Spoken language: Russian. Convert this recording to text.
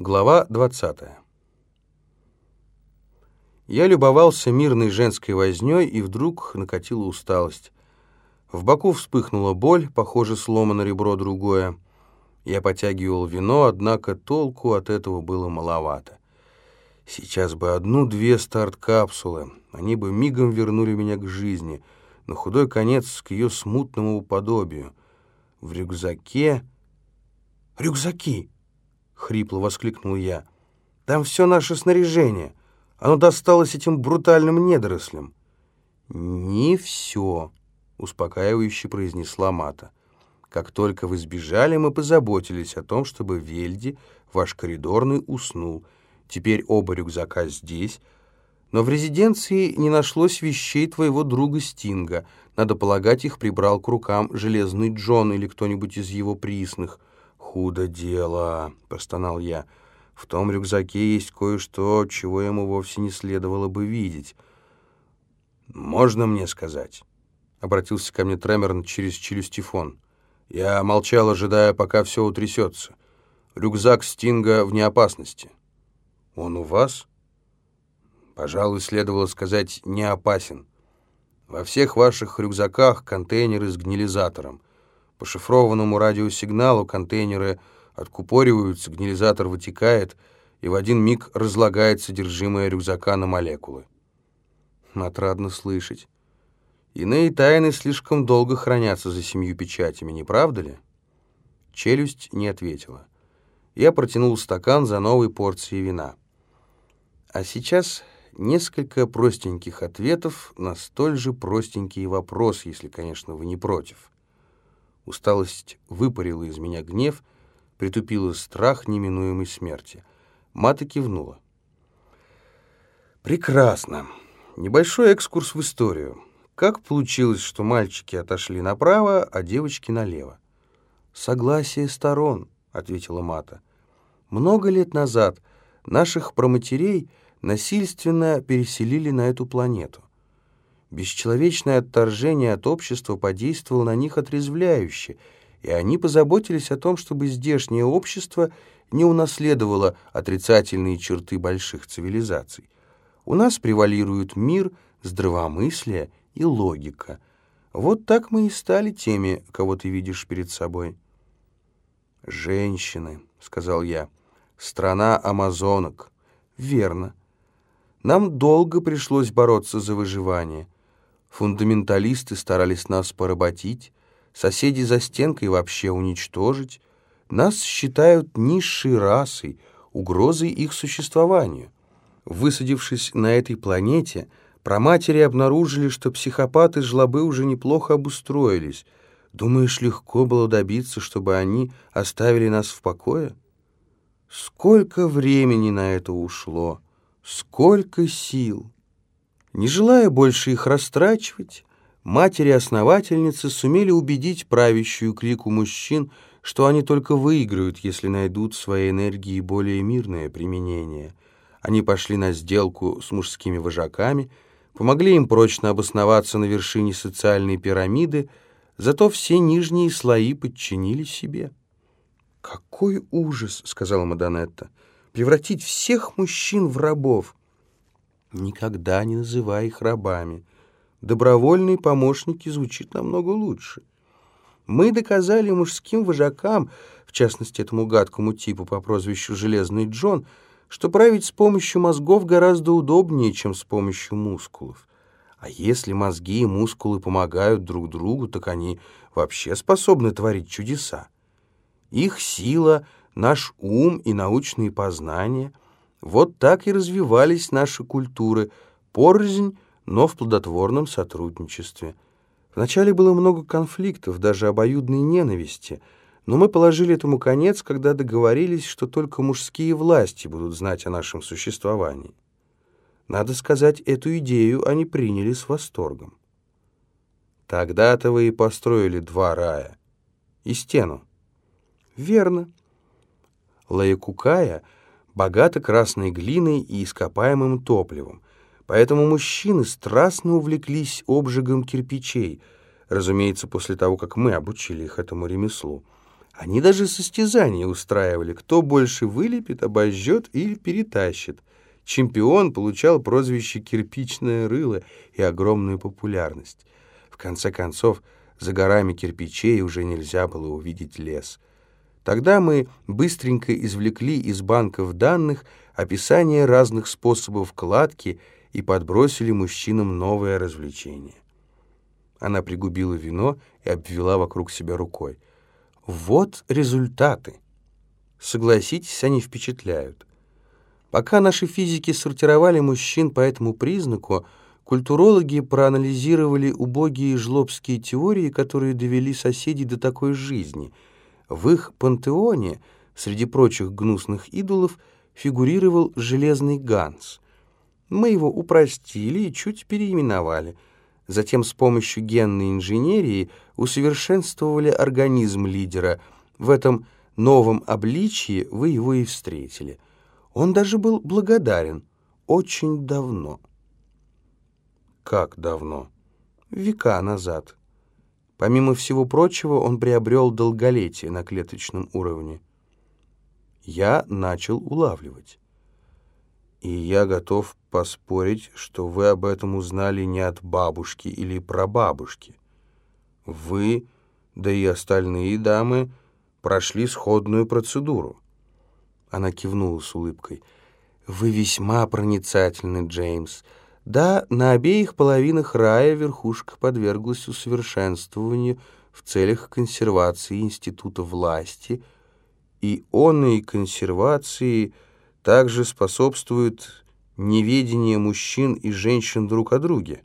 Глава 20. Я любовался мирной женской вознёй, и вдруг накатила усталость. В боку вспыхнула боль, похоже, сломано ребро другое. Я потягивал вино, однако толку от этого было маловато. Сейчас бы одну-две старт-капсулы, они бы мигом вернули меня к жизни, на худой конец к ее смутному подобию. В рюкзаке... «Рюкзаки!» — хрипло воскликнул я. «Там все наше снаряжение. Оно досталось этим брутальным недорослям». «Не все», — успокаивающе произнесла Мата. «Как только вы сбежали, мы позаботились о том, чтобы Вельди, ваш коридорный, уснул. Теперь оба рюкзака здесь». Но в резиденции не нашлось вещей твоего друга Стинга. Надо полагать, их прибрал к рукам Железный Джон или кто-нибудь из его присных. «Худо дело», — простонал я. «В том рюкзаке есть кое-что, чего ему вовсе не следовало бы видеть». «Можно мне сказать?» — обратился ко мне Тремерн через челюстифон. Я молчал, ожидая, пока все утрясется. Рюкзак Стинга вне опасности. «Он у вас?» Пожалуй, следовало сказать «не опасен». Во всех ваших рюкзаках контейнеры с гнилизатором. По шифрованному радиосигналу контейнеры откупориваются, гнилизатор вытекает и в один миг разлагает содержимое рюкзака на молекулы. Отрадно слышать. Иные тайны слишком долго хранятся за семью печатями, не правда ли? Челюсть не ответила. Я протянул стакан за новой порцией вина. А сейчас несколько простеньких ответов на столь же простенький вопрос, если, конечно, вы не против. Усталость выпарила из меня гнев, притупила страх неминуемой смерти. Мата кивнула. «Прекрасно. Небольшой экскурс в историю. Как получилось, что мальчики отошли направо, а девочки налево?» «Согласие сторон», — ответила Мата. «Много лет назад наших проматерей насильственно переселили на эту планету. Бесчеловечное отторжение от общества подействовало на них отрезвляюще, и они позаботились о том, чтобы здешнее общество не унаследовало отрицательные черты больших цивилизаций. У нас превалируют мир, здравомыслие и логика. Вот так мы и стали теми, кого ты видишь перед собой. «Женщины», — сказал я, — «страна амазонок». «Верно. Нам долго пришлось бороться за выживание». Фундаменталисты старались нас поработить, соседи за стенкой вообще уничтожить. Нас считают низшей расой, угрозой их существованию. Высадившись на этой планете, проматери обнаружили, что психопаты-жлобы уже неплохо обустроились. Думаешь, легко было добиться, чтобы они оставили нас в покое? Сколько времени на это ушло, сколько сил! Не желая больше их растрачивать, матери-основательницы сумели убедить правящую крику мужчин, что они только выиграют, если найдут своей энергии более мирное применение. Они пошли на сделку с мужскими вожаками, помогли им прочно обосноваться на вершине социальной пирамиды, зато все нижние слои подчинили себе. «Какой ужас!» — сказала Мадонетта. «Превратить всех мужчин в рабов!» Никогда не называй их рабами. Добровольные помощники звучит намного лучше. Мы доказали мужским вожакам, в частности этому гадкому типу по прозвищу Железный Джон, что править с помощью мозгов гораздо удобнее, чем с помощью мускулов. А если мозги и мускулы помогают друг другу, так они вообще способны творить чудеса. Их сила, наш ум и научные познания — вот так и развивались наши культуры, порознь, но в плодотворном сотрудничестве. Вначале было много конфликтов, даже обоюдной ненависти, но мы положили этому конец, когда договорились, что только мужские власти будут знать о нашем существовании. Надо сказать, эту идею они приняли с восторгом. Тогда-то вы и построили два рая. И стену. Верно. Лаякукая — богата красной глиной и ископаемым топливом, поэтому мужчины страстно увлеклись обжигом кирпичей, разумеется, после того, как мы обучили их этому ремеслу. Они даже состязания устраивали, кто больше вылепит, обожжет или перетащит. Чемпион получал прозвище «кирпичное рыло» и огромную популярность. В конце концов, за горами кирпичей уже нельзя было увидеть лес. Тогда мы быстренько извлекли из банков данных описание разных способов кладки и подбросили мужчинам новое развлечение. Она пригубила вино и обвела вокруг себя рукой. Вот результаты. Согласитесь, они впечатляют. Пока наши физики сортировали мужчин по этому признаку, культурологи проанализировали убогие жлобские теории, которые довели соседей до такой жизни. В их пантеоне, среди прочих гнусных идолов, фигурировал железный Ганс. Мы его упростили и чуть переименовали – Затем с помощью генной инженерии усовершенствовали организм лидера. В этом новом обличье вы его и встретили. Он даже был благодарен. Очень давно. Как давно? Века назад. Помимо всего прочего, он приобрел долголетие на клеточном уровне. Я начал улавливать. И я готов поспорить, что вы об этом узнали не от бабушки или прабабушки. Вы, да и остальные дамы, прошли сходную процедуру. Она кивнула с улыбкой. «Вы весьма проницательны, Джеймс. Да, на обеих половинах рая верхушка подверглась усовершенствованию в целях консервации института власти, и он и консервации – также способствует неведение мужчин и женщин друг о друге.